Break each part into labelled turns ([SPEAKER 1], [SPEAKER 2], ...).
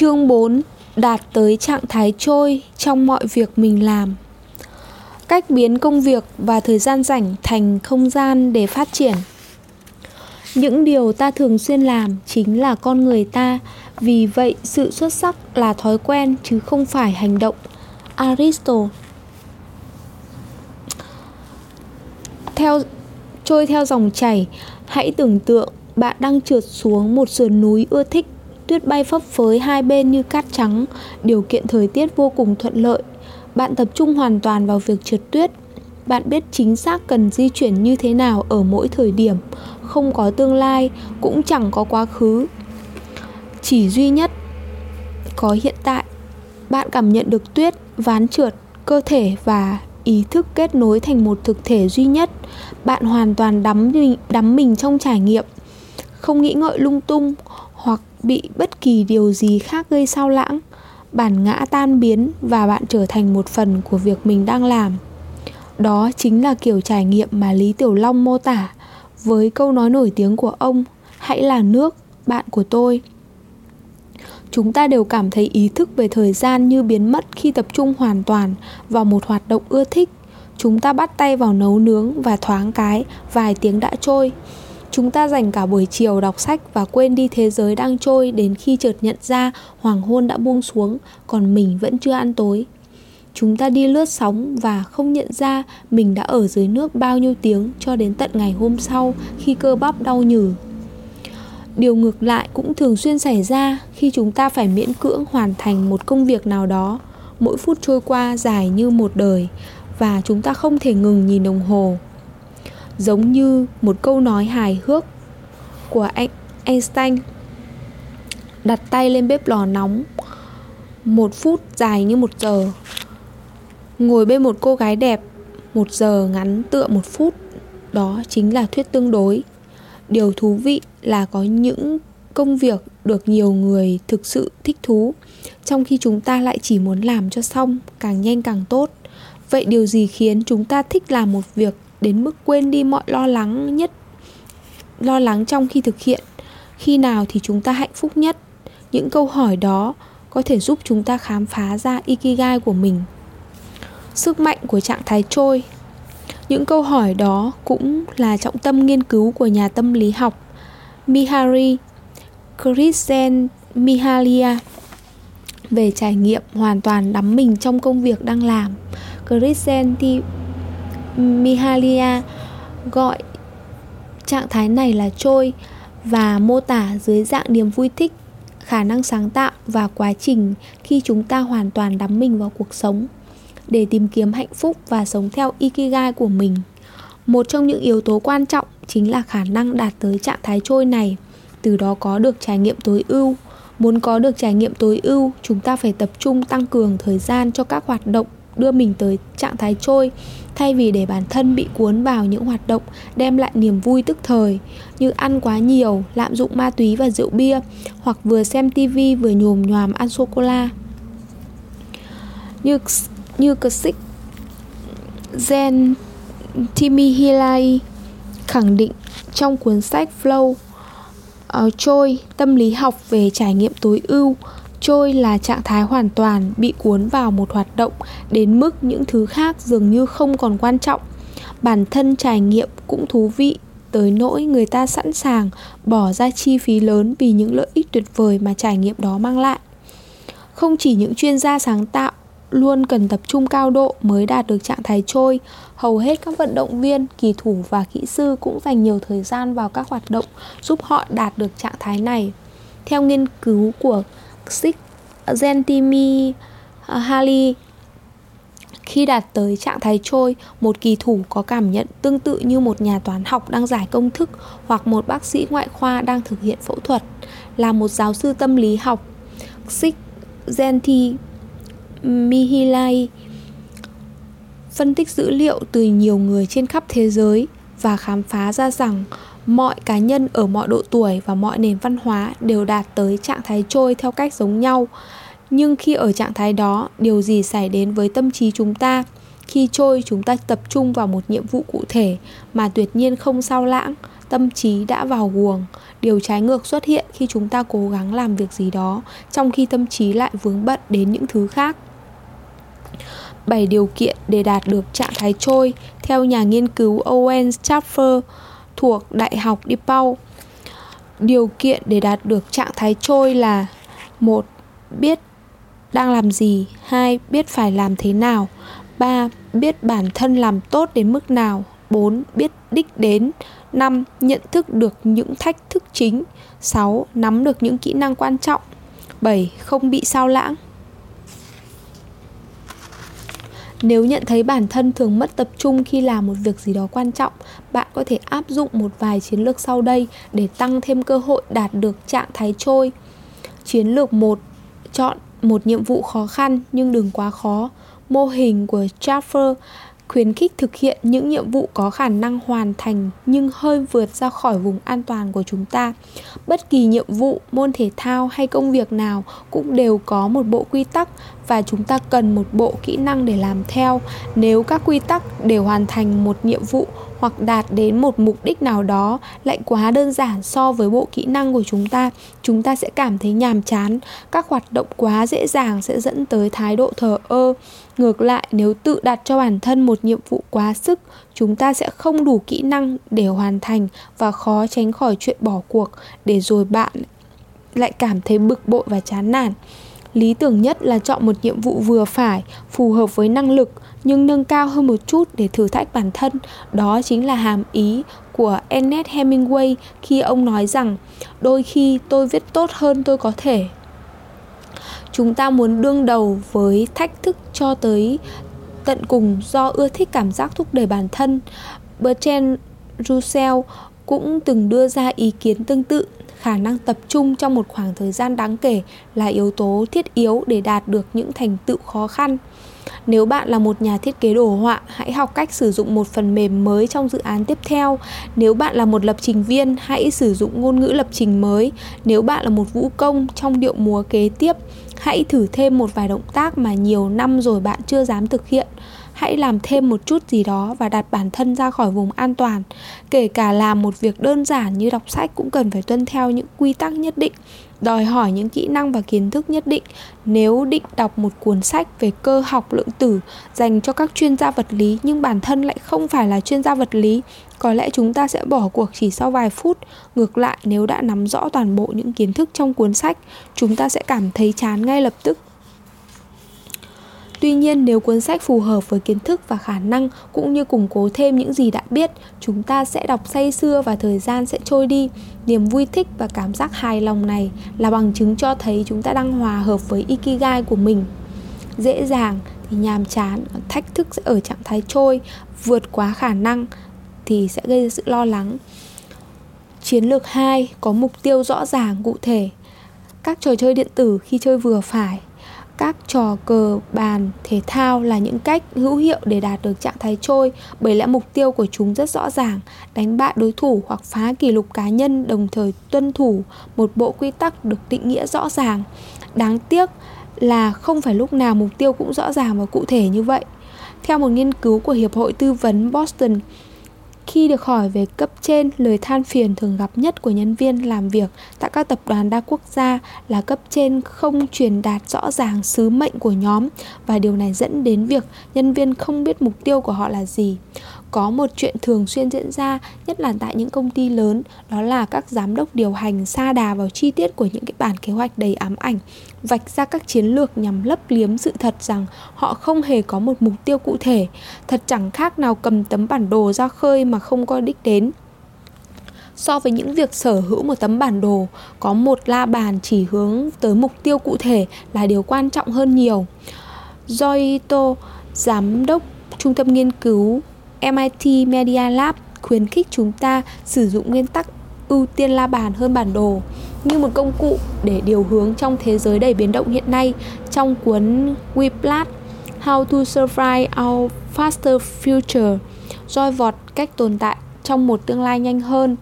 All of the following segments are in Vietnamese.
[SPEAKER 1] Chương 4 Đạt tới trạng thái trôi trong mọi việc mình làm. Cách biến công việc và thời gian rảnh thành không gian để phát triển. Những điều ta thường xuyên làm chính là con người ta, Vì vậy sự xuất sắc là thói quen chứ không phải hành động. Aristotle Theo, trôi theo dòng chảy, Hãy tưởng tượng bạn đang trượt xuống một sườn núi ưa thích tuyết bay phấp phới hai bên như cát trắng, điều kiện thời tiết vô cùng thuận lợi. Bạn tập trung hoàn toàn vào việc trượt tuyết. Bạn biết chính xác cần di chuyển như thế nào ở mỗi thời điểm, không có tương lai, cũng chẳng có quá khứ. Chỉ duy nhất có hiện tại. Bạn cảm nhận được tuyết, ván trượt, cơ thể và ý thức kết nối thành một thực thể duy nhất. Bạn hoàn toàn đắm mình, đắm mình trong trải nghiệm, không nghĩ ngợi lung tung bị bất kỳ điều gì khác gây sao lãng, bản ngã tan biến và bạn trở thành một phần của việc mình đang làm. Đó chính là kiểu trải nghiệm mà lý tiểu long mô tả với câu nói nổi tiếng của ông, hãy là nước, bạn của tôi. Chúng ta đều cảm thấy ý thức về thời gian như biến mất khi tập trung hoàn toàn vào một hoạt động ưa thích. Chúng ta bắt tay vào nấu nướng và thoáng cái vài tiếng đã trôi. Chúng ta dành cả buổi chiều đọc sách và quên đi thế giới đang trôi đến khi chợt nhận ra hoàng hôn đã buông xuống, còn mình vẫn chưa ăn tối. Chúng ta đi lướt sóng và không nhận ra mình đã ở dưới nước bao nhiêu tiếng cho đến tận ngày hôm sau khi cơ bắp đau nhừ. Điều ngược lại cũng thường xuyên xảy ra khi chúng ta phải miễn cưỡng hoàn thành một công việc nào đó. Mỗi phút trôi qua dài như một đời và chúng ta không thể ngừng nhìn đồng hồ giống như một câu nói hài hước của anh Einstein. Đặt tay lên bếp lò nóng, một phút dài như một giờ. Ngồi bên một cô gái đẹp, một giờ ngắn tựa một phút. Đó chính là thuyết tương đối. Điều thú vị là có những công việc được nhiều người thực sự thích thú, trong khi chúng ta lại chỉ muốn làm cho xong, càng nhanh càng tốt. Vậy điều gì khiến chúng ta thích làm một việc đến mức quên đi mọi lo lắng nhất, lo lắng trong khi thực hiện. Khi nào thì chúng ta hạnh phúc nhất? Những câu hỏi đó có thể giúp chúng ta khám phá ra ikigai của mình. Sức mạnh của trạng thái trôi. Những câu hỏi đó cũng là trọng tâm nghiên cứu của nhà tâm lý học Mihari Krisen Mihalia về trải nghiệm hoàn toàn đắm mình trong công việc đang làm. Krisen thì Mihalia gọi trạng thái này là trôi và mô tả dưới dạng niềm vui thích, khả năng sáng tạo và quá trình khi chúng ta hoàn toàn đắm mình vào cuộc sống để tìm kiếm hạnh phúc và sống theo ikigai của mình. Một trong những yếu tố quan trọng chính là khả năng đạt tới trạng thái trôi này, từ đó có được trải nghiệm tối ưu. Muốn có được trải nghiệm tối ưu, chúng ta phải tập trung tăng cường thời gian cho các hoạt động đưa mình tới trạng thái trôi thay vì để bản thân bị cuốn vào những hoạt động đem lại niềm vui tức thời như ăn quá nhiều, lạm dụng ma túy và rượu bia hoặc vừa xem tivi vừa nhồm nhòm ăn sô cô la. Như như Kasich Zen Timihilai khẳng định trong cuốn sách Flow uh, trôi tâm lý học về trải nghiệm tối ưu trôi là trạng thái hoàn toàn bị cuốn vào một hoạt động đến mức những thứ khác dường như không còn quan trọng. Bản thân trải nghiệm cũng thú vị, tới nỗi người ta sẵn sàng bỏ ra chi phí lớn vì những lợi ích tuyệt vời mà trải nghiệm đó mang lại. Không chỉ những chuyên gia sáng tạo luôn cần tập trung cao độ mới đạt được trạng thái trôi, hầu hết các vận động viên, kỳ thủ và kỹ sư cũng dành nhiều thời gian vào các hoạt động giúp họ đạt được trạng thái này. Theo nghiên cứu của Six Gentimi à, Hali khi đạt tới trạng thái trôi, một kỳ thủ có cảm nhận tương tự như một nhà toán học đang giải công thức hoặc một bác sĩ ngoại khoa đang thực hiện phẫu thuật. Là một giáo sư tâm lý học, Six Genti Mihilai phân tích dữ liệu từ nhiều người trên khắp thế giới và khám phá ra rằng mọi cá nhân ở mọi độ tuổi và mọi nền văn hóa đều đạt tới trạng thái trôi theo cách giống nhau. Nhưng khi ở trạng thái đó, điều gì xảy đến với tâm trí chúng ta? Khi trôi, chúng ta tập trung vào một nhiệm vụ cụ thể mà tuyệt nhiên không sao lãng, tâm trí đã vào guồng. Điều trái ngược xuất hiện khi chúng ta cố gắng làm việc gì đó, trong khi tâm trí lại vướng bận đến những thứ khác. 7 điều kiện để đạt được trạng thái trôi. Theo nhà nghiên cứu Owen Schaffer thuộc Đại học DePaul. Điều kiện để đạt được trạng thái trôi là một Biết đang làm gì, hai Biết phải làm thế nào, ba Biết bản thân làm tốt đến mức nào, 4. Biết đích đến 5. Nhận thức được những thách thức chính 6. Nắm được những kỹ năng quan trọng 7. Không bị sao lãng Nếu nhận thấy bản thân thường mất tập trung khi làm một việc gì đó quan trọng, bạn có thể áp dụng một vài chiến lược sau đây để tăng thêm cơ hội đạt được trạng thái trôi. Chiến lược 1. Chọn một nhiệm vụ khó khăn nhưng đừng quá khó. Mô hình của Jaffer khuyến khích thực hiện những nhiệm vụ có khả năng hoàn thành nhưng hơi vượt ra khỏi vùng an toàn của chúng ta. Bất kỳ nhiệm vụ, môn thể thao hay công việc nào cũng đều có một bộ quy tắc và chúng ta cần một bộ kỹ năng để làm theo. Nếu các quy tắc để hoàn thành một nhiệm vụ hoặc đạt đến một mục đích nào đó lại quá đơn giản so với bộ kỹ năng của chúng ta chúng ta sẽ cảm thấy nhàm chán. Các hoạt động quá dễ dàng sẽ dẫn tới thái độ thờ ơ. Ngược lại, nếu tự đặt cho bản thân một nhiệm vụ quá sức, chúng ta sẽ không đủ kỹ năng để hoàn thành và khó tránh khỏi chuyện bỏ cuộc, để rồi bạn lại cảm thấy bực bội và chán nản. Lý tưởng nhất là chọn một nhiệm vụ vừa phải, phù hợp với năng lực nhưng nâng cao hơn một chút để thử thách bản thân, đó chính là hàm ý của Ernest Hemingway khi ông nói rằng, đôi khi tôi viết tốt hơn tôi có thể. Chúng ta muốn đương đầu với thách thức cho tới tận cùng do ưa thích cảm giác thúc đẩy bản thân. Bertrand Russell cũng từng đưa ra ý kiến tương tự. Khả năng tập trung trong một khoảng thời gian đáng kể là yếu tố thiết yếu để đạt được những thành tựu khó khăn nếu bạn là một nhà thiết kế đồ họa, hãy học cách sử dụng một phần mềm mới trong dự án tiếp theo. Nếu bạn là một lập trình viên, hãy sử dụng ngôn ngữ lập trình mới. Nếu bạn là một vũ công trong điệu múa kế tiếp, hãy thử thêm một vài động tác mà nhiều năm rồi bạn chưa dám thực hiện hãy làm thêm một chút gì đó và đặt bản thân ra khỏi vùng an toàn. Kể cả làm một việc đơn giản như đọc sách cũng cần phải tuân theo những quy tắc nhất định, đòi hỏi những kỹ năng và kiến thức nhất định. Nếu định đọc một cuốn sách về cơ học lượng tử dành cho các chuyên gia vật lý nhưng bản thân lại không phải là chuyên gia vật lý, có lẽ chúng ta sẽ bỏ cuộc chỉ sau vài phút. Ngược lại, nếu đã nắm rõ toàn bộ những kiến thức trong cuốn sách, chúng ta sẽ cảm thấy chán ngay lập tức. Tuy nhiên nếu cuốn sách phù hợp với kiến thức và khả năng cũng như củng cố thêm những gì đã biết, chúng ta sẽ đọc say sưa và thời gian sẽ trôi đi. Niềm vui thích và cảm giác hài lòng này là bằng chứng cho thấy chúng ta đang hòa hợp với ikigai của mình. Dễ dàng thì nhàm chán, thách thức sẽ ở trạng thái trôi, vượt quá khả năng thì sẽ gây ra sự lo lắng. Chiến lược 2 có mục tiêu rõ ràng cụ thể. Các trò chơi điện tử khi chơi vừa phải các trò cờ bàn thể thao là những cách hữu hiệu để đạt được trạng thái trôi, bởi lẽ mục tiêu của chúng rất rõ ràng, đánh bại đối thủ hoặc phá kỷ lục cá nhân đồng thời tuân thủ một bộ quy tắc được định nghĩa rõ ràng. Đáng tiếc là không phải lúc nào mục tiêu cũng rõ ràng và cụ thể như vậy. Theo một nghiên cứu của hiệp hội tư vấn boston khi được hỏi về cấp trên, lời than phiền thường gặp nhất của nhân viên làm việc tại các tập đoàn đa quốc gia là cấp trên không truyền đạt rõ ràng sứ mệnh của nhóm và điều này dẫn đến việc nhân viên không biết mục tiêu của họ là gì có một chuyện thường xuyên diễn ra nhất là tại những công ty lớn đó là các giám đốc điều hành xa đà vào chi tiết của những cái bản kế hoạch đầy ám ảnh vạch ra các chiến lược nhằm lấp liếm sự thật rằng họ không hề có một mục tiêu cụ thể. Thật chẳng khác nào cầm tấm bản đồ ra khơi mà không có đích đến. So với những việc sở hữu một tấm bản đồ có một la bàn chỉ hướng tới mục tiêu cụ thể là điều quan trọng hơn nhiều. Joito, giám đốc trung tâm nghiên cứu MIT Media Lab khuyến khích chúng ta sử dụng nguyên tắc ưu tiên la bàn hơn bản đồ như một công cụ để điều hướng trong thế giới đầy biến động hiện nay trong cuốn Whiplash, How to Survive Our Faster Future, roi vọt cách tồn tại trong một tương lai nhanh hơn.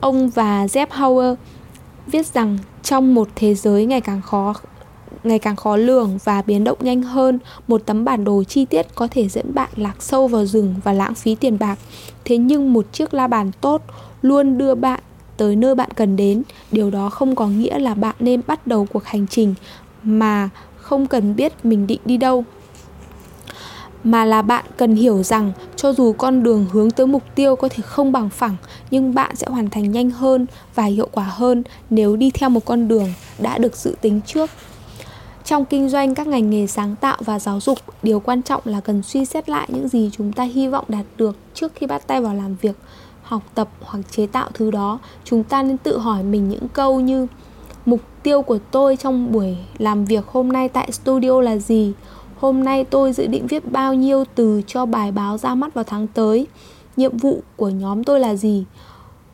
[SPEAKER 1] Ông và Jeff Hauer viết rằng trong một thế giới ngày càng khó ngày càng khó lường và biến động nhanh hơn, một tấm bản đồ chi tiết có thể dẫn bạn lạc sâu vào rừng và lãng phí tiền bạc. Thế nhưng một chiếc la bàn tốt luôn đưa bạn tới nơi bạn cần đến. Điều đó không có nghĩa là bạn nên bắt đầu cuộc hành trình mà không cần biết mình định đi đâu mà là bạn cần hiểu rằng cho dù con đường hướng tới mục tiêu có thể không bằng phẳng nhưng bạn sẽ hoàn thành nhanh hơn và hiệu quả hơn nếu đi theo một con đường đã được dự tính trước trong kinh doanh, các ngành nghề sáng tạo và giáo dục, điều quan trọng là cần suy xét lại những gì chúng ta hy vọng đạt được trước khi bắt tay vào làm việc, học tập hoặc chế tạo thứ đó. Chúng ta nên tự hỏi mình những câu như, mục tiêu của tôi trong buổi làm việc hôm nay tại studio là gì? Hôm nay tôi dự định viết bao nhiêu từ cho bài báo ra mắt vào tháng tới? Nhiệm vụ của nhóm tôi là gì?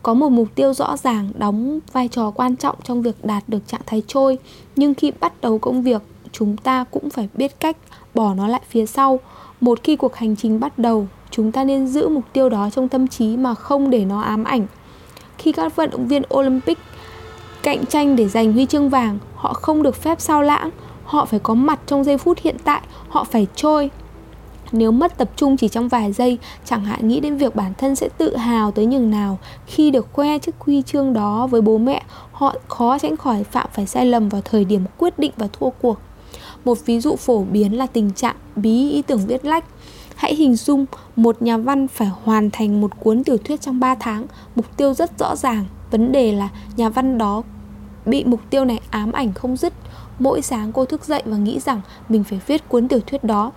[SPEAKER 1] Có một mục tiêu rõ ràng, đóng vai trò quan trọng trong việc đạt được trạng thái trôi. Nhưng khi bắt đầu công việc, chúng ta cũng phải biết cách bỏ nó lại phía sau. Một khi cuộc hành trình bắt đầu, chúng ta nên giữ mục tiêu đó trong tâm trí mà không để nó ám ảnh. Khi các vận động viên olympic cạnh tranh để giành huy chương vàng, họ không được phép sao lãng. Họ phải có mặt trong giây phút hiện tại, họ phải trôi nếu mất tập trung chỉ trong vài giây chẳng hạn nghĩ đến việc bản thân sẽ tự hào tới nhường nào khi được khoe chiếc huy chương đó với bố mẹ họ khó tránh khỏi phạm phải sai lầm vào thời điểm quyết định và thua cuộc một ví dụ phổ biến là tình trạng bí ý tưởng viết lách Hãy hình dung một nhà văn phải hoàn thành một cuốn tiểu thuyết trong 3 tháng, mục tiêu rất rõ ràng. Vấn đề là nhà văn đó bị mục tiêu này ám ảnh không dứt. Mỗi sáng cô thức dậy và nghĩ rằng mình phải viết cuốn tiểu thuyết đó.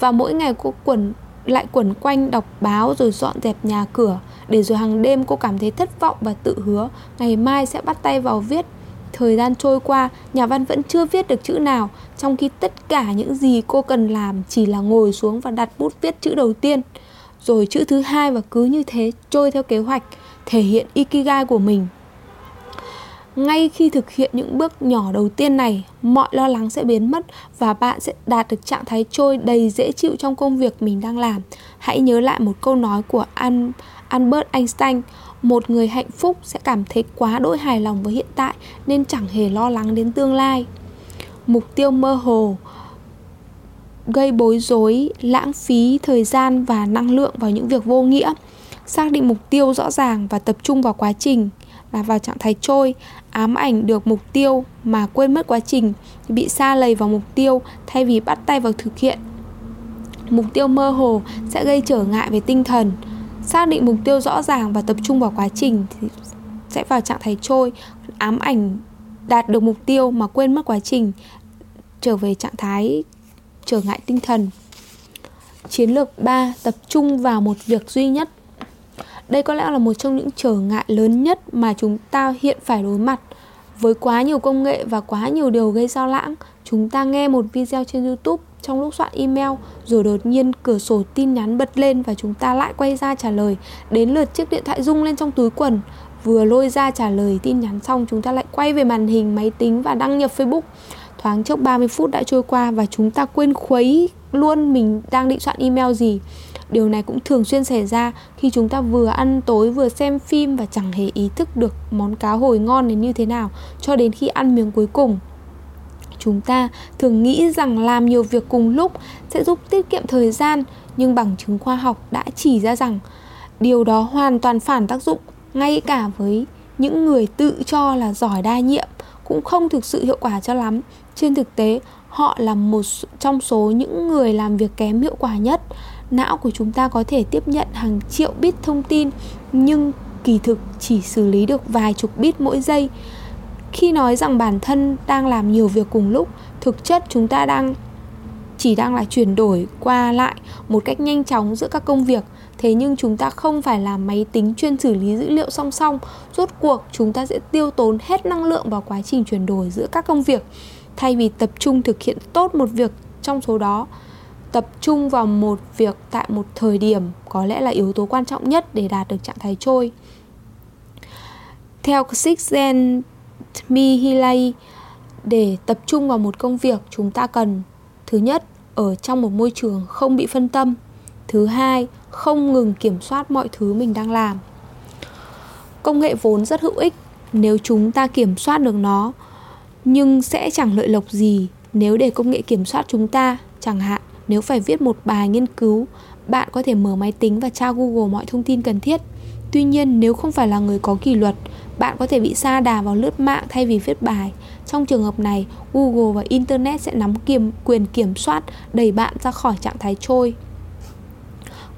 [SPEAKER 1] Và mỗi ngày cô quẩn lại quẩn quanh đọc báo rồi dọn dẹp nhà cửa để rồi hàng đêm cô cảm thấy thất vọng và tự hứa ngày mai sẽ bắt tay vào viết Thời gian trôi qua, nhà văn vẫn chưa viết được chữ nào, trong khi tất cả những gì cô cần làm chỉ là ngồi xuống và đặt bút viết chữ đầu tiên. Rồi chữ thứ hai và cứ như thế trôi theo kế hoạch, thể hiện ikigai của mình. Ngay khi thực hiện những bước nhỏ đầu tiên này, mọi lo lắng sẽ biến mất và bạn sẽ đạt được trạng thái trôi đầy dễ chịu trong công việc mình đang làm. Hãy nhớ lại một câu nói của Albert Einstein, một người hạnh phúc sẽ cảm thấy quá đỗi hài lòng với hiện tại nên chẳng hề lo lắng đến tương lai. Mục tiêu mơ hồ gây bối rối lãng phí thời gian và năng lượng vào những việc vô nghĩa. Xác định mục tiêu rõ ràng và tập trung vào quá trình là vào trạng thái trôi, ám ảnh được mục tiêu mà quên mất quá trình, bị xa lầy vào mục tiêu thay vì bắt tay vào thực hiện. Mục tiêu mơ hồ sẽ gây trở ngại về tinh thần. Xác định mục tiêu rõ ràng và tập trung vào quá trình thì sẽ vào trạng thái trôi, ám ảnh đạt được mục tiêu mà quên mất quá trình, trở về trạng thái trở ngại tinh thần. Chiến lược 3 tập trung vào một việc duy nhất đây có lẽ là một trong những trở ngại lớn nhất mà chúng ta hiện phải đối mặt. Với quá nhiều công nghệ và quá nhiều điều gây sao lãng, chúng ta nghe một video trên youtube trong lúc soạn email rồi đột nhiên cửa sổ tin nhắn bật lên và chúng ta lại quay ra trả lời. Đến lượt chiếc điện thoại rung lên trong túi quần, vừa lôi ra trả lời tin nhắn xong, chúng ta lại quay về màn hình, máy tính và đăng nhập facebook. Thoáng chốc 30 phút đã trôi qua và chúng ta quên khuấy luôn mình đang định soạn email gì điều này cũng thường xuyên xảy ra khi chúng ta vừa ăn tối, vừa xem phim và chẳng hề ý thức được món cá hồi ngon đến như thế nào cho đến khi ăn miếng cuối cùng. Chúng ta thường nghĩ rằng làm nhiều việc cùng lúc sẽ giúp tiết kiệm thời gian, nhưng bằng chứng khoa học đã chỉ ra rằng điều đó hoàn toàn phản tác dụng, ngay cả với những người tự cho là giỏi đa nhiệm cũng không thực sự hiệu quả cho lắm. Trên thực tế, họ là một trong số những người làm việc kém hiệu quả nhất não của chúng ta có thể tiếp nhận hàng triệu bit thông tin, nhưng kỳ thực chỉ xử lý được vài chục bit mỗi giây. Khi nói rằng bản thân đang làm nhiều việc cùng lúc, thực chất chúng ta đang, chỉ đang là chuyển đổi qua lại một cách nhanh chóng giữa các công việc. Thế nhưng chúng ta không phải là máy tính chuyên xử lý dữ liệu song song. Rốt cuộc, chúng ta sẽ tiêu tốn hết năng lượng vào quá trình chuyển đổi giữa các công việc. Thay vì tập trung thực hiện tốt một việc trong số đó tập trung vào một việc tại một thời điểm có lẽ là yếu tố quan trọng nhất để đạt được trạng thái trôi. Theo Sixgen Mihilai để tập trung vào một công việc, chúng ta cần, thứ nhất, ở trong một môi trường không bị phân tâm. Thứ hai, không ngừng kiểm soát mọi thứ mình đang làm. Công nghệ vốn rất hữu ích nếu chúng ta kiểm soát được nó, nhưng sẽ chẳng lợi lộc gì nếu để công nghệ kiểm soát chúng ta, chẳng hạn nếu phải viết một bài nghiên cứu bạn có thể mở máy tính và tra google mọi thông tin cần thiết Tuy nhiên nếu không phải là người có kỷ luật, bạn có thể bị sa đà vào lướt mạng thay vì viết bài. Trong trường hợp này, Google và Internet sẽ nắm kiềm, quyền kiểm soát đẩy bạn ra khỏi trạng thái trôi.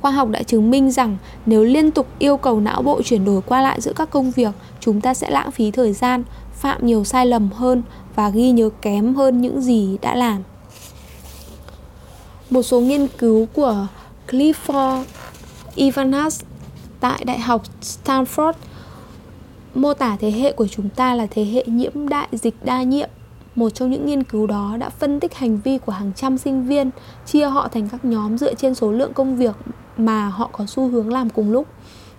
[SPEAKER 1] Khoa học đã chứng minh rằng nếu liên tục yêu cầu não bộ chuyển đổi qua lại giữa các công việc, chúng ta sẽ lãng phí thời gian, phạm nhiều sai lầm hơn và ghi nhớ kém hơn những gì đã làm. Một số nghiên cứu của Clifford Ivanas tại Đại học Stanford mô tả thế hệ của chúng ta là thế hệ nhiễm đại dịch đa nhiệm. Một trong những nghiên cứu đó đã phân tích hành vi của hàng trăm sinh viên, chia họ thành các nhóm dựa trên số lượng công việc mà họ có xu hướng làm cùng lúc.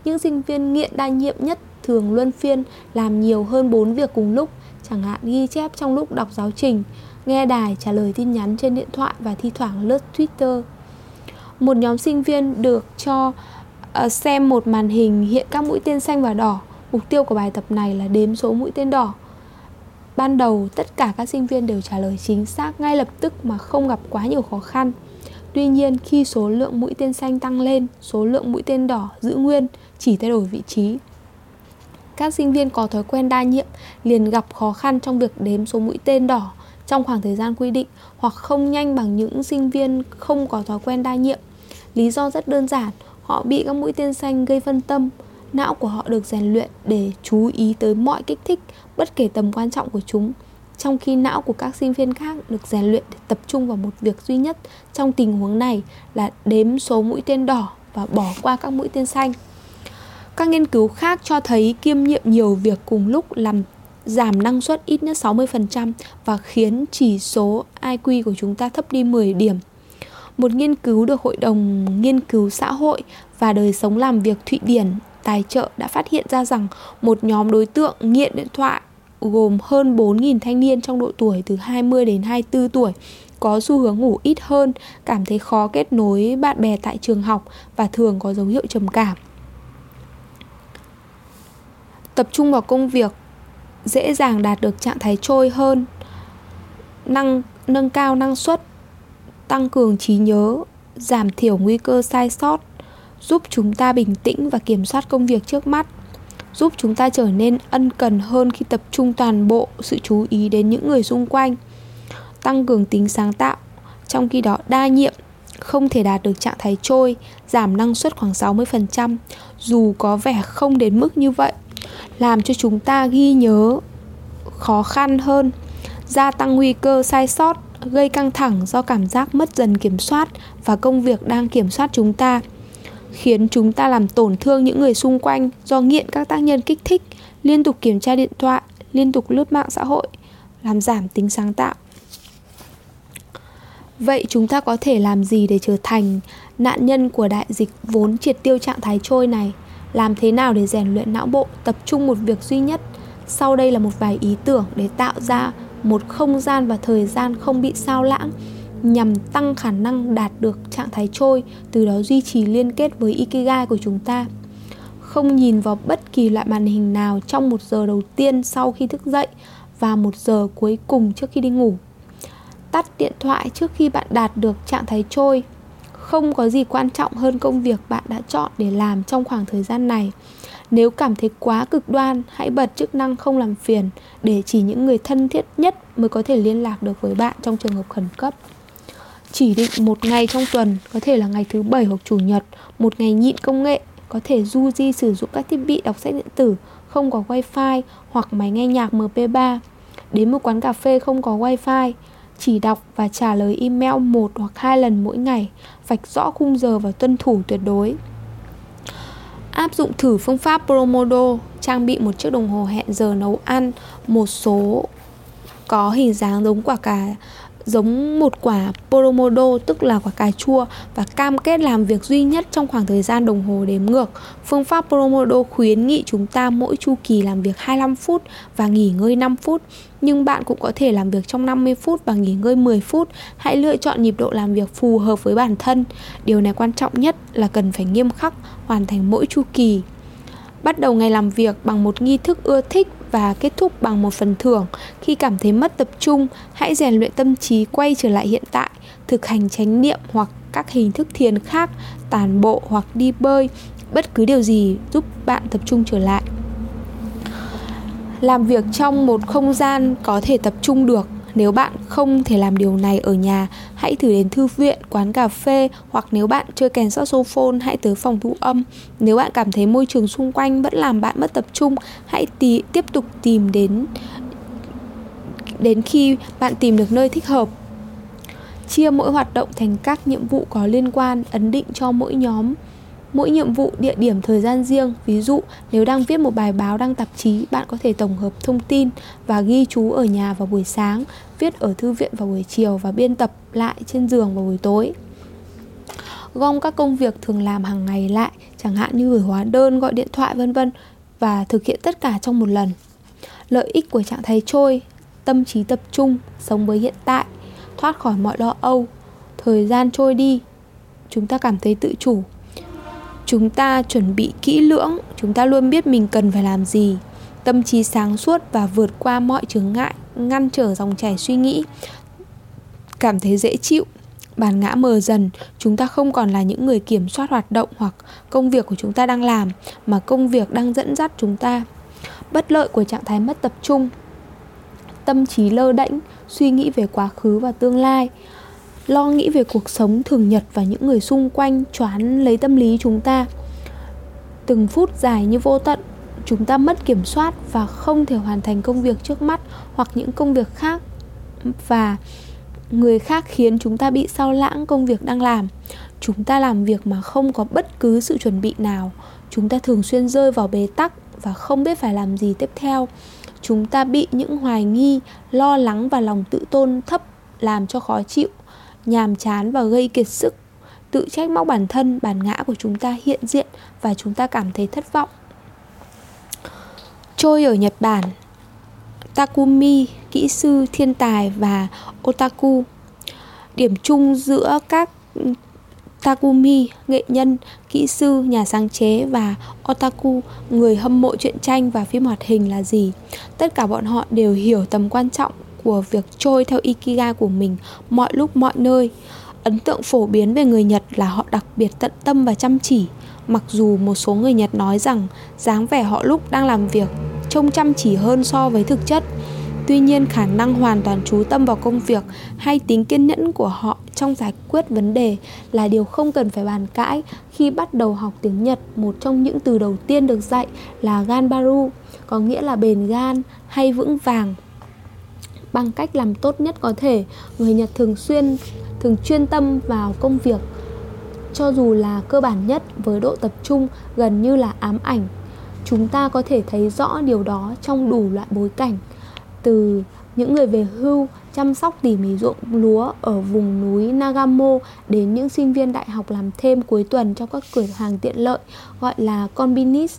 [SPEAKER 1] Những sinh viên nghiện đa nhiệm nhất thường luân phiên làm nhiều hơn 4 việc cùng lúc, chẳng hạn ghi chép trong lúc đọc giáo trình, nghe đài, trả lời tin nhắn trên điện thoại và thi thoảng lướt Twitter. Một nhóm sinh viên được cho uh, xem một màn hình hiện các mũi tên xanh và đỏ. Mục tiêu của bài tập này là đếm số mũi tên đỏ. Ban đầu tất cả các sinh viên đều trả lời chính xác ngay lập tức mà không gặp quá nhiều khó khăn. Tuy nhiên khi số lượng mũi tên xanh tăng lên, số lượng mũi tên đỏ giữ nguyên, chỉ thay đổi vị trí. Các sinh viên có thói quen đa nhiệm liền gặp khó khăn trong việc đếm số mũi tên đỏ trong khoảng thời gian quy định hoặc không nhanh bằng những sinh viên không có thói quen đa nhiệm. Lý do rất đơn giản, họ bị các mũi tên xanh gây phân tâm. Não của họ được rèn luyện để chú ý tới mọi kích thích, bất kể tầm quan trọng của chúng trong khi não của các sinh viên khác được rèn luyện để tập trung vào một việc duy nhất trong tình huống này là đếm số mũi tên đỏ và bỏ qua các mũi tên xanh. Các nghiên cứu khác cho thấy kiêm nhiệm nhiều việc cùng lúc làm giảm năng suất ít nhất 60% và khiến chỉ số IQ của chúng ta thấp đi 10 điểm. Một nghiên cứu được Hội đồng Nghiên cứu Xã hội và Đời sống làm việc Thụy Điển tài trợ đã phát hiện ra rằng một nhóm đối tượng nghiện điện thoại gồm hơn 4.000 thanh niên trong độ tuổi từ 20 đến 24 tuổi có xu hướng ngủ ít hơn, cảm thấy khó kết nối bạn bè tại trường học và thường có dấu hiệu trầm cảm. Tập trung vào công việc dễ dàng đạt được trạng thái trôi hơn, năng nâng cao năng suất, tăng cường trí nhớ, giảm thiểu nguy cơ sai sót, giúp chúng ta bình tĩnh và kiểm soát công việc trước mắt giúp chúng ta trở nên ân cần hơn khi tập trung toàn bộ sự chú ý đến những người xung quanh tăng cường tính sáng tạo. Trong khi đó đa nhiệm không thể đạt được trạng thái trôi giảm năng suất khoảng 60% dù có vẻ không đến mức như vậy làm cho chúng ta ghi nhớ khó khăn hơn gia tăng nguy cơ sai sót gây căng thẳng do cảm giác mất dần kiểm soát và công việc đang kiểm soát chúng ta khiến chúng ta làm tổn thương những người xung quanh do nghiện các tác nhân kích thích, liên tục kiểm tra điện thoại, liên tục lướt mạng xã hội, làm giảm tính sáng tạo. Vậy chúng ta có thể làm gì để trở thành nạn nhân của đại dịch vốn triệt tiêu trạng thái trôi này? Làm thế nào để rèn luyện não bộ tập trung một việc duy nhất? Sau đây là một vài ý tưởng để tạo ra một không gian và thời gian không bị sao lãng nhằm tăng khả năng đạt được trạng thái trôi, từ đó duy trì liên kết với Ikigai của chúng ta. Không nhìn vào bất kỳ loại màn hình nào trong một giờ đầu tiên sau khi thức dậy và một giờ cuối cùng trước khi đi ngủ. Tắt điện thoại trước khi bạn đạt được trạng thái trôi. Không có gì quan trọng hơn công việc bạn đã chọn để làm trong khoảng thời gian này. Nếu cảm thấy quá cực đoan, hãy bật chức năng không làm phiền để chỉ những người thân thiết nhất mới có thể liên lạc được với bạn trong trường hợp khẩn cấp chỉ định một ngày trong tuần có thể là ngày thứ bảy hoặc chủ nhật một ngày nhịn công nghệ có thể du di sử dụng các thiết bị đọc sách điện tử không có wifi hoặc máy nghe nhạc mp3 đến một quán cà phê không có wifi chỉ đọc và trả lời email một hoặc hai lần mỗi ngày vạch rõ khung giờ và tuân thủ tuyệt đối. Áp dụng thử phương pháp Pomodoro, trang bị một chiếc đồng hồ hẹn giờ nấu ăn, một số có hình dáng giống quả cà giống một quả Pomodoro tức là quả cà chua, và cam kết làm việc duy nhất trong khoảng thời gian đồng hồ đếm ngược. Phương pháp Pomodoro khuyến nghị chúng ta mỗi chu kỳ làm việc 25 phút và nghỉ ngơi 5 phút. Nhưng bạn cũng có thể làm việc trong 50 phút và nghỉ ngơi 10 phút. Hãy lựa chọn nhịp độ làm việc phù hợp với bản thân. Điều này quan trọng nhất là cần phải nghiêm khắc hoàn thành mỗi chu kỳ bắt đầu ngày làm việc bằng một nghi thức ưa thích và kết thúc bằng một phần thưởng. Khi cảm thấy mất tập trung, hãy rèn luyện tâm trí quay trở lại hiện tại, thực hành chánh niệm hoặc các hình thức thiền khác, tản bộ hoặc đi bơi, bất cứ điều gì giúp bạn tập trung trở lại. Làm việc trong một không gian có thể tập trung được nếu bạn không thể làm điều này ở nhà hãy thử đến thư viện quán cà phê hoặc nếu bạn chơi kèn saxophone hãy tới phòng thu âm. Nếu bạn cảm thấy môi trường xung quanh vẫn làm bạn mất tập trung hãy tí, tiếp tục tìm đến đến khi bạn tìm được nơi thích hợp. Chia mỗi hoạt động thành các nhiệm vụ có liên quan ấn định cho mỗi nhóm mỗi nhiệm vụ, địa điểm, thời gian riêng, ví dụ nếu đang viết một bài báo đăng tạp chí, bạn có thể tổng hợp thông tin và ghi chú ở nhà vào buổi sáng, viết ở thư viện vào buổi chiều và biên tập lại trên giường vào buổi tối. Gom các công việc thường làm hàng ngày lại, chẳng hạn như gửi hóa đơn, gọi điện thoại, vân vân, và thực hiện tất cả trong một lần. Lợi ích của trạng thái trôi, tâm trí tập trung, sống với hiện tại, thoát khỏi mọi lo âu, thời gian trôi đi, chúng ta cảm thấy tự chủ chúng ta chuẩn bị kỹ lưỡng, chúng ta luôn biết mình cần phải làm gì. Tâm trí sáng suốt và vượt qua mọi chướng ngại, ngăn trở dòng chảy suy nghĩ, cảm thấy dễ chịu. Bản ngã mờ dần, chúng ta không còn là những người kiểm soát hoạt động hoặc công việc của chúng ta đang làm, mà công việc đang dẫn dắt chúng ta. Bất lợi của trạng thái mất tập trung. Tâm trí lơ đễnh, suy nghĩ về quá khứ và tương lai lo nghĩ về cuộc sống thường nhật và những người xung quanh choán lấy tâm lý chúng ta. Từng phút dài như vô tận, chúng ta mất kiểm soát và không thể hoàn thành công việc trước mắt hoặc những công việc khác và người khác khiến chúng ta bị sao lãng công việc đang làm. Chúng ta làm việc mà không có bất cứ sự chuẩn bị nào. Chúng ta thường xuyên rơi vào bế tắc và không biết phải làm gì tiếp theo. Chúng ta bị những hoài nghi, lo lắng và lòng tự tôn thấp làm cho khó chịu nhàm chán và gây kiệt sức. Tự trách móc bản thân bản ngã của chúng ta hiện diện và chúng ta cảm thấy thất vọng. Trôi ở nhật bản takumi kỹ sư thiên tài và otaku. Điểm chung giữa các Takumi, nghệ nhân, kỹ sư, nhà sáng chế và otaku, người hâm mộ truyện tranh và phim hoạt hình là gì. Tất cả bọn họ đều hiểu tầm quan trọng của việc trôi theo ikigai của mình mọi lúc mọi nơi. Ấn tượng phổ biến về người Nhật là họ đặc biệt tận tâm và chăm chỉ. Mặc dù một số người Nhật nói rằng dáng vẻ họ lúc đang làm việc trông chăm chỉ hơn so với thực chất. Tuy nhiên khả năng hoàn toàn chú tâm vào công việc hay tính kiên nhẫn của họ trong giải quyết vấn đề là điều không cần phải bàn cãi khi bắt đầu học tiếng Nhật. Một trong những từ đầu tiên được dạy là ganbaru, có nghĩa là bền gan hay vững vàng bằng cách làm tốt nhất có thể. Người nhật thường xuyên, thường chuyên tâm vào công việc, cho dù là cơ bản nhất với độ tập trung gần như là ám ảnh. Chúng ta có thể thấy rõ điều đó trong đủ loại bối cảnh, từ những người về hưu chăm sóc tỉ mỉ ruộng lúa ở vùng núi Nagamo đến những sinh viên đại học làm thêm cuối tuần trong các cửa hàng tiện lợi, gọi là combinis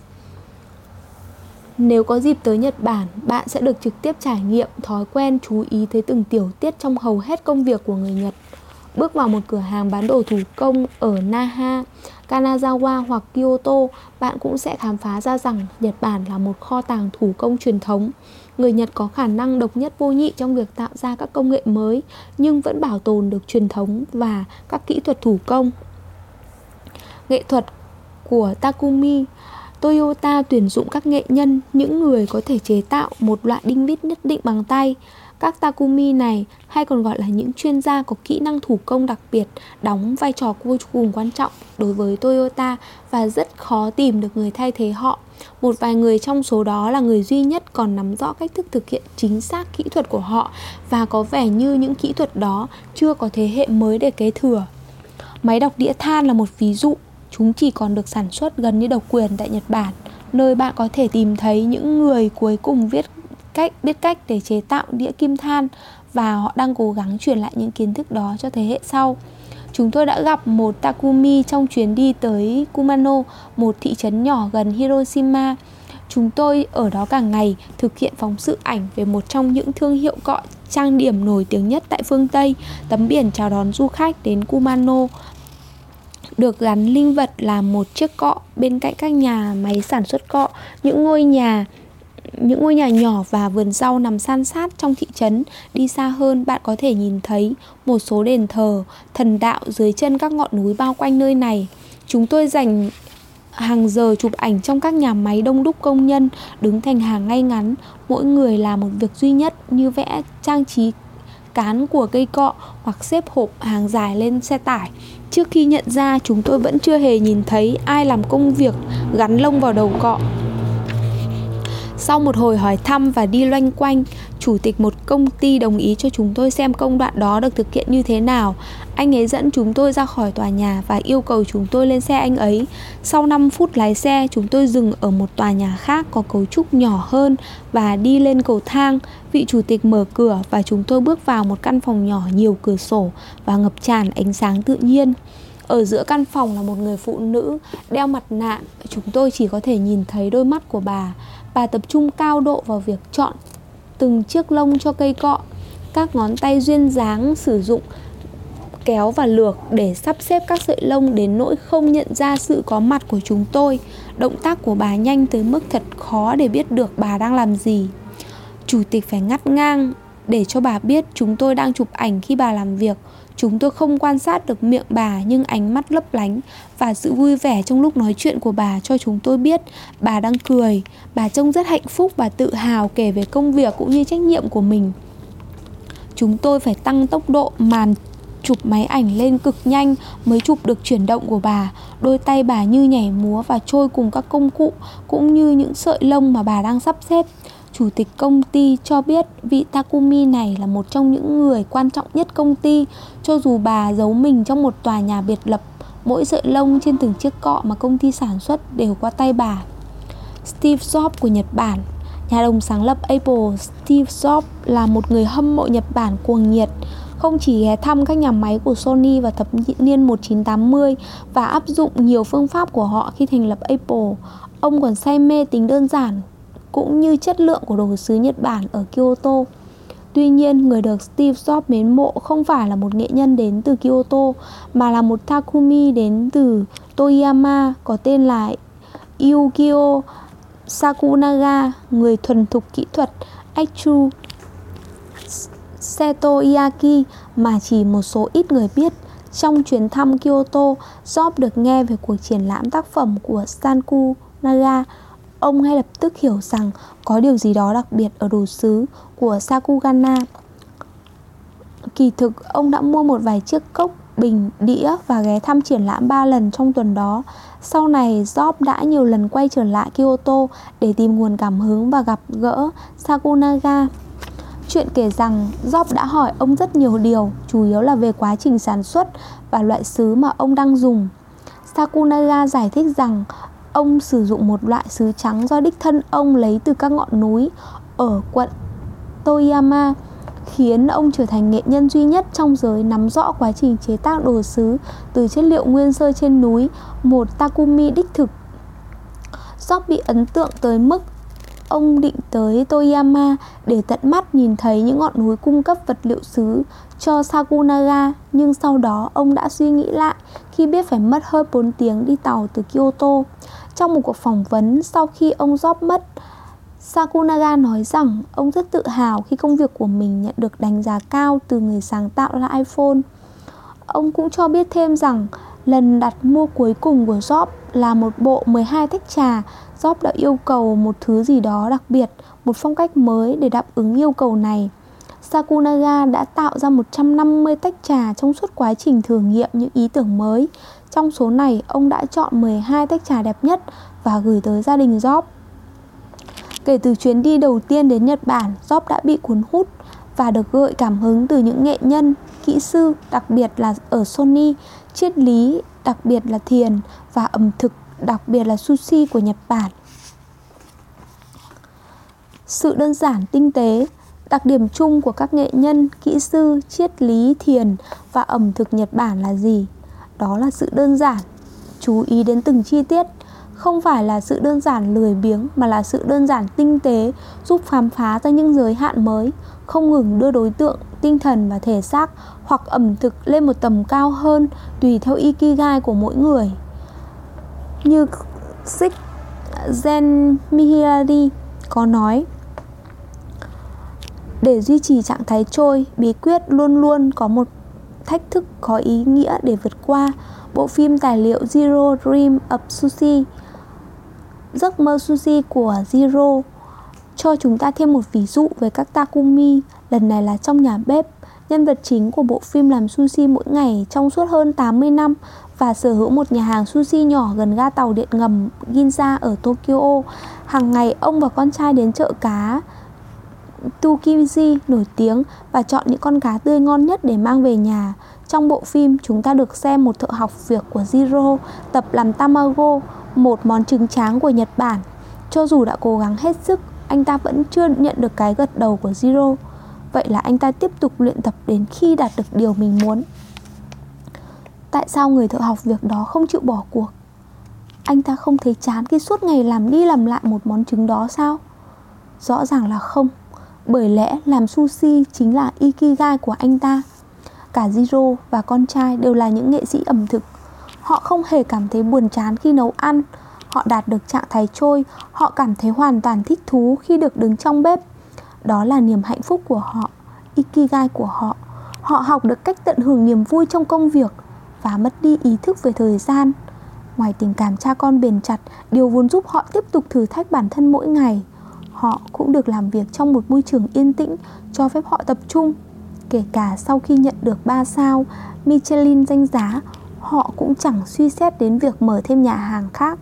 [SPEAKER 1] nếu có dịp tới Nhật Bản, bạn sẽ được trực tiếp trải nghiệm thói quen chú ý tới từng tiểu tiết trong hầu hết công việc của người Nhật. Bước vào một cửa hàng bán đồ thủ công ở Naha, Kanazawa hoặc Kyoto, bạn cũng sẽ khám phá ra rằng Nhật Bản là một kho tàng thủ công truyền thống. Người Nhật có khả năng độc nhất vô nhị trong việc tạo ra các công nghệ mới nhưng vẫn bảo tồn được truyền thống và các kỹ thuật thủ công. Nghệ thuật của Takumi Toyota tuyển dụng các nghệ nhân, những người có thể chế tạo một loại đinh vít nhất định bằng tay. Các Takumi này, hay còn gọi là những chuyên gia có kỹ năng thủ công đặc biệt, đóng vai trò vô cùng quan trọng đối với Toyota và rất khó tìm được người thay thế họ. Một vài người trong số đó là người duy nhất còn nắm rõ cách thức thực hiện chính xác kỹ thuật của họ và có vẻ như những kỹ thuật đó chưa có thế hệ mới để kế thừa. Máy đọc đĩa than là một ví dụ Chúng chỉ còn được sản xuất gần như độc quyền tại Nhật Bản, nơi bạn có thể tìm thấy những người cuối cùng viết cách biết cách để chế tạo đĩa kim than và họ đang cố gắng truyền lại những kiến thức đó cho thế hệ sau. Chúng tôi đã gặp một Takumi trong chuyến đi tới Kumano, một thị trấn nhỏ gần Hiroshima. Chúng tôi ở đó cả ngày thực hiện phóng sự ảnh về một trong những thương hiệu cọ trang điểm nổi tiếng nhất tại phương Tây, tấm biển chào đón du khách đến Kumano được gắn linh vật là một chiếc cọ bên cạnh các nhà máy sản xuất cọ những ngôi nhà những ngôi nhà nhỏ và vườn rau nằm san sát trong thị trấn. Đi xa hơn bạn có thể nhìn thấy một số đền thờ thần đạo dưới chân các ngọn núi bao quanh nơi này. Chúng tôi dành hàng giờ chụp ảnh trong các nhà máy đông đúc công nhân đứng thành hàng ngay ngắn, mỗi người làm một việc duy nhất như vẽ trang trí cán của cây cọ hoặc xếp hộp hàng dài lên xe tải. Trước khi nhận ra, chúng tôi vẫn chưa hề nhìn thấy ai làm công việc gắn lông vào đầu cọ. Sau một hồi hỏi thăm và đi loanh quanh, chủ tịch một công ty đồng ý cho chúng tôi xem công đoạn đó được thực hiện như thế nào. Anh ấy dẫn chúng tôi ra khỏi tòa nhà và yêu cầu chúng tôi lên xe anh ấy. Sau 5 phút lái xe, chúng tôi dừng ở một tòa nhà khác có cấu trúc nhỏ hơn và đi lên cầu thang. Vị chủ tịch mở cửa và chúng tôi bước vào một căn phòng nhỏ nhiều cửa sổ và ngập tràn ánh sáng tự nhiên. Ở giữa căn phòng là một người phụ nữ đeo mặt nạ, chúng tôi chỉ có thể nhìn thấy đôi mắt của bà. Bà tập trung cao độ vào việc chọn từng chiếc lông cho cây cọ. Các ngón tay duyên dáng sử dụng kéo và lược để sắp xếp các sợi lông đến nỗi không nhận ra sự có mặt của chúng tôi. Động tác của bà nhanh tới mức thật khó để biết được bà đang làm gì. Chủ tịch phải ngắt ngang để cho bà biết chúng tôi đang chụp ảnh khi bà làm việc. Chúng tôi không quan sát được miệng bà nhưng ánh mắt lấp lánh và sự vui vẻ trong lúc nói chuyện của bà cho chúng tôi biết bà đang cười. Bà trông rất hạnh phúc và tự hào kể về công việc cũng như trách nhiệm của mình. Chúng tôi phải tăng tốc độ màn chụp máy ảnh lên cực nhanh mới chụp được chuyển động của bà. Đôi tay bà như nhảy múa và trôi cùng các công cụ cũng như những sợi lông mà bà đang sắp xếp. Chủ tịch công ty cho biết vị Takumi này là một trong những người quan trọng nhất công ty Cho dù bà giấu mình trong một tòa nhà biệt lập Mỗi sợi lông trên từng chiếc cọ mà công ty sản xuất đều qua tay bà. Steve Jobs của Nhật Bản. Nhà đồng sáng lập Apple, Steve Jobs là một người hâm mộ Nhật Bản cuồng nhiệt không chỉ ghé thăm các nhà máy của Sony vào thập niên 1980 và áp dụng nhiều phương pháp của họ khi thành lập Apple, ông còn say mê tính đơn giản cũng như chất lượng của đồ sứ Nhật Bản ở Kyoto. Tuy nhiên, người được Steve Jobs mến mộ không phải là một nghệ nhân đến từ Kyoto mà là một Takumi đến từ Toyama có tên là Yukio Sakunaga, người thuần thục kỹ thuật Aichu Seto Iaki mà chỉ một số ít người biết. Trong chuyến thăm Kyoto, Jobs được nghe về cuộc triển lãm tác phẩm của Sanku Naga ông ngay lập tức hiểu rằng có điều gì đó đặc biệt ở đồ sứ của Sakugana. Kỳ thực, ông đã mua một vài chiếc cốc, bình, đĩa và ghé thăm triển lãm 3 lần trong tuần đó. Sau này, Job đã nhiều lần quay trở lại Kyoto để tìm nguồn cảm hứng và gặp gỡ Sakunaga. Chuyện kể rằng Job đã hỏi ông rất nhiều điều, chủ yếu là về quá trình sản xuất và loại sứ mà ông đang dùng. Sakunaga giải thích rằng Ông sử dụng một loại sứ trắng do đích thân ông lấy từ các ngọn núi ở quận Toyama khiến ông trở thành nghệ nhân duy nhất trong giới nắm rõ quá trình chế tác đồ sứ từ chất liệu nguyên sơ trên núi, một Takumi đích thực. Job bị ấn tượng tới mức ông định tới Toyama để tận mắt nhìn thấy những ngọn núi cung cấp vật liệu sứ cho Sakunaga nhưng sau đó ông đã suy nghĩ lại khi biết phải mất hơn 4 tiếng đi tàu từ Kyoto. Trong một cuộc phỏng vấn sau khi ông Job mất, Sakunaga nói rằng ông rất tự hào khi công việc của mình nhận được đánh giá cao từ người sáng tạo ra iPhone. Ông cũng cho biết thêm rằng lần đặt mua cuối cùng của Job là một bộ 12 tách trà. Job đã yêu cầu một thứ gì đó đặc biệt, một phong cách mới để đáp ứng yêu cầu này. Sakunaga đã tạo ra 150 tách trà trong suốt quá trình thử nghiệm những ý tưởng mới. Trong số này, ông đã chọn 12 tách trà đẹp nhất và gửi tới gia đình Job. Kể từ chuyến đi đầu tiên đến Nhật Bản, Job đã bị cuốn hút và được gợi cảm hứng từ những nghệ nhân, kỹ sư, đặc biệt là ở Sony, triết lý, đặc biệt là thiền và ẩm thực, đặc biệt là sushi của Nhật Bản. Sự đơn giản tinh tế Đặc điểm chung của các nghệ nhân, kỹ sư, triết lý, thiền và ẩm thực Nhật Bản là gì? Đó là sự đơn giản, chú ý đến từng chi tiết, không phải là sự đơn giản lười biếng mà là sự đơn giản tinh tế giúp khám phá ra những giới hạn mới, không ngừng đưa đối tượng, tinh thần và thể xác hoặc ẩm thực lên một tầm cao hơn tùy theo ikigai của mỗi người. Như Sik Zen Mihirari có nói để duy trì trạng thái trôi, bí quyết luôn luôn có một thách thức có ý nghĩa để vượt qua. Bộ phim tài liệu Zero Dream of Sushi giấc mơ sushi của Zero cho chúng ta thêm một ví dụ về các Takumi, lần này là trong nhà bếp. Nhân vật chính của bộ phim làm sushi mỗi ngày trong suốt hơn 80 năm và sở hữu một nhà hàng sushi nhỏ gần ga tàu điện ngầm Ginza ở Tokyo. Hàng ngày ông và con trai đến chợ cá Tukiji nổi tiếng và chọn những con cá tươi ngon nhất để mang về nhà. Trong bộ phim, chúng ta được xem một thợ học việc của Zero tập làm tamago, một món trứng tráng của Nhật Bản. Cho dù đã cố gắng hết sức, anh ta vẫn chưa nhận được cái gật đầu của Zero. Vậy là anh ta tiếp tục luyện tập đến khi đạt được điều mình muốn. Tại sao người thợ học việc đó không chịu bỏ cuộc? Anh ta không thấy chán khi suốt ngày làm đi làm lại một món trứng đó sao? Rõ ràng là không bởi lẽ làm sushi chính là ikigai của anh ta. Cả Zero và con trai đều là những nghệ sĩ ẩm thực. Họ không hề cảm thấy buồn chán khi nấu ăn. Họ đạt được trạng thái trôi. Họ cảm thấy hoàn toàn thích thú khi được đứng trong bếp. Đó là niềm hạnh phúc của họ, Ikigai của họ. Họ học được cách tận hưởng niềm vui trong công việc Và mất đi ý thức về thời gian. Ngoài tình cảm cha con bền chặt, Điều vốn giúp họ tiếp tục thử thách bản thân mỗi ngày. Họ cũng được làm việc trong một môi trường yên tĩnh Cho phép họ tập trung. Kể cả sau khi nhận được 3 sao Michelin danh giá Họ cũng chẳng suy xét đến việc mở thêm nhà hàng khác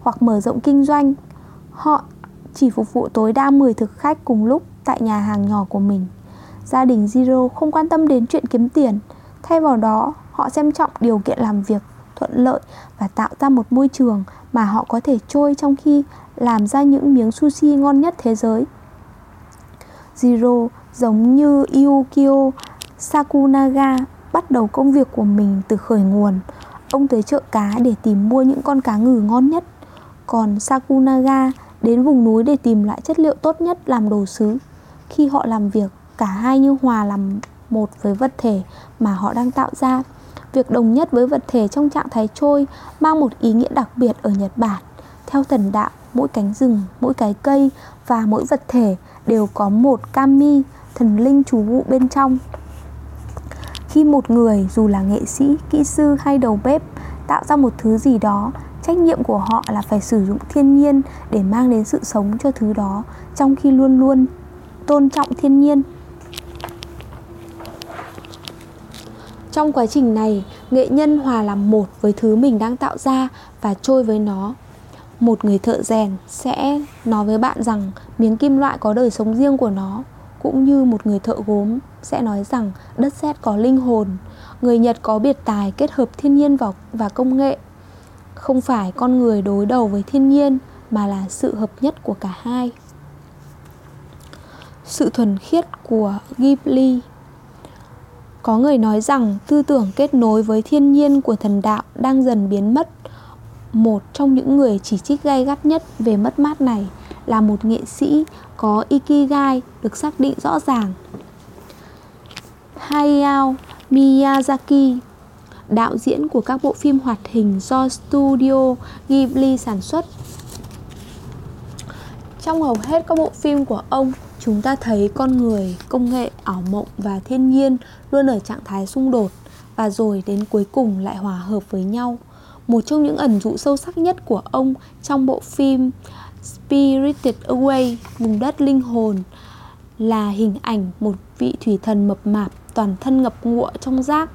[SPEAKER 1] Hoặc mở rộng kinh doanh. Họ chỉ phục vụ tối đa 10 thực khách cùng lúc tại nhà hàng nhỏ của mình. Gia đình Zero không quan tâm đến chuyện kiếm tiền. Thay vào đó, họ xem trọng điều kiện làm việc thuận lợi và tạo ra một môi trường mà họ có thể trôi trong khi làm ra những miếng sushi ngon nhất thế giới. Zero giống như Yukio Sakunaga bắt đầu công việc của mình từ khởi nguồn. Ông tới chợ cá để tìm mua những con cá ngừ ngon nhất. Còn Sakunaga đến vùng núi để tìm lại chất liệu tốt nhất làm đồ sứ. Khi họ làm việc, cả hai như hòa làm một với vật thể mà họ đang tạo ra. Việc đồng nhất với vật thể trong trạng thái trôi mang một ý nghĩa đặc biệt ở Nhật Bản. Theo thần đạo, mỗi cánh rừng, mỗi cái cây và mỗi vật thể đều có một kami, thần linh trú ngụ bên trong. Khi một người dù là nghệ sĩ, kỹ sư hay đầu bếp tạo ra một thứ gì đó, trách nhiệm của họ là phải sử dụng thiên nhiên để mang đến sự sống cho thứ đó, trong khi luôn luôn tôn trọng thiên nhiên Trong quá trình này, nghệ nhân hòa làm một với thứ mình đang tạo ra và trôi với nó. Một người thợ rèn sẽ nói với bạn rằng miếng kim loại có đời sống riêng của nó, cũng như một người thợ gốm sẽ nói rằng đất sét có linh hồn. Người Nhật có biệt tài kết hợp thiên nhiên vào và công nghệ. Không phải con người đối đầu với thiên nhiên mà là sự hợp nhất của cả hai. Sự thuần khiết của Ghibli có người nói rằng tư tưởng kết nối với thiên nhiên của thần đạo đang dần biến mất. Một trong những người chỉ trích gay gắt nhất về mất mát này là một nghệ sĩ có ikigai được xác định rõ ràng. Hayao Miyazaki, đạo diễn của các bộ phim hoạt hình do Studio Ghibli sản xuất. Trong hầu hết các bộ phim của ông, chúng ta thấy con người, công nghệ, ảo mộng và thiên nhiên luôn ở trạng thái xung đột và rồi đến cuối cùng lại hòa hợp với nhau. Một trong những ẩn dụ sâu sắc nhất của ông trong bộ phim Spirited Away, vùng đất linh hồn, là hình ảnh một vị thủy thần mập mạp toàn thân ngập ngụa trong rác,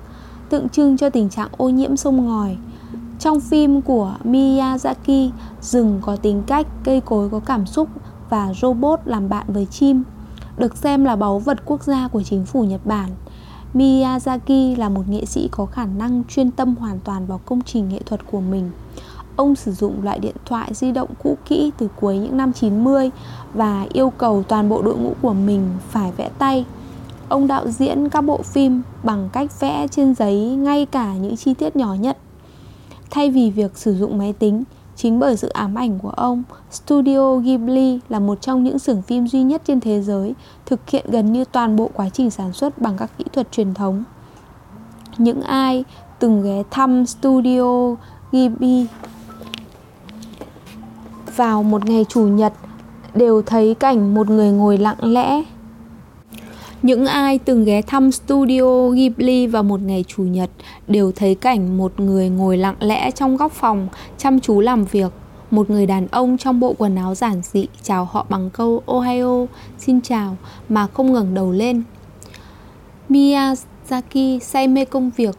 [SPEAKER 1] tượng trưng cho tình trạng ô nhiễm sông ngòi. Trong phim của Miyazaki, rừng có tính cách cây cối có cảm xúc và robot làm bạn với chim được xem là báu vật quốc gia của chính phủ Nhật Bản. Miyazaki là một nghệ sĩ có khả năng chuyên tâm hoàn toàn vào công trình nghệ thuật của mình. Ông sử dụng loại điện thoại di động cũ kỹ từ cuối những năm 90 và yêu cầu toàn bộ đội ngũ của mình phải vẽ tay. Ông đạo diễn các bộ phim bằng cách vẽ trên giấy ngay cả những chi tiết nhỏ nhất. Thay vì việc sử dụng máy tính, Chính bởi sự ám ảnh của ông, Studio Ghibli là một trong những xưởng phim duy nhất trên thế giới thực hiện gần như toàn bộ quá trình sản xuất bằng các kỹ thuật truyền thống. Những ai từng ghé thăm Studio Ghibli vào một ngày chủ nhật đều thấy cảnh một người ngồi lặng lẽ những ai từng ghé thăm studio Ghibli vào một ngày chủ nhật đều thấy cảnh một người ngồi lặng lẽ trong góc phòng chăm chú làm việc. Một người đàn ông trong bộ quần áo giản dị chào họ bằng câu Ohio, xin chào mà không ngẩng đầu lên. Miyazaki say mê công việc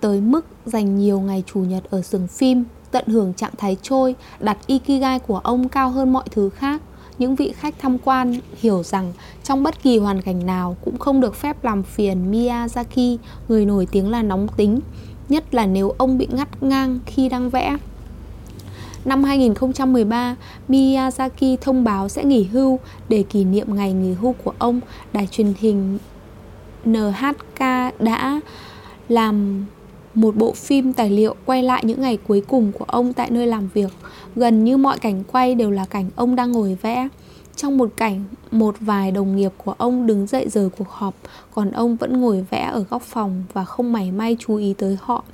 [SPEAKER 1] tới mức dành nhiều ngày chủ nhật ở xưởng phim, tận hưởng trạng thái trôi, đặt ikigai của ông cao hơn mọi thứ khác. Những vị khách tham quan hiểu rằng trong bất kỳ hoàn cảnh nào cũng không được phép làm phiền Miyazaki, người nổi tiếng là nóng tính, nhất là nếu ông bị ngắt ngang khi đang vẽ. Năm 2013, Miyazaki thông báo sẽ nghỉ hưu để kỷ niệm ngày nghỉ hưu của ông. Đài truyền hình NHK đã làm một bộ phim tài liệu quay lại những ngày cuối cùng của ông tại nơi làm việc. Gần như mọi cảnh quay đều là cảnh ông đang ngồi vẽ. Trong một cảnh, một vài đồng nghiệp của ông đứng dậy rời cuộc họp, còn ông vẫn ngồi vẽ ở góc phòng và không mảy may chú ý tới họ.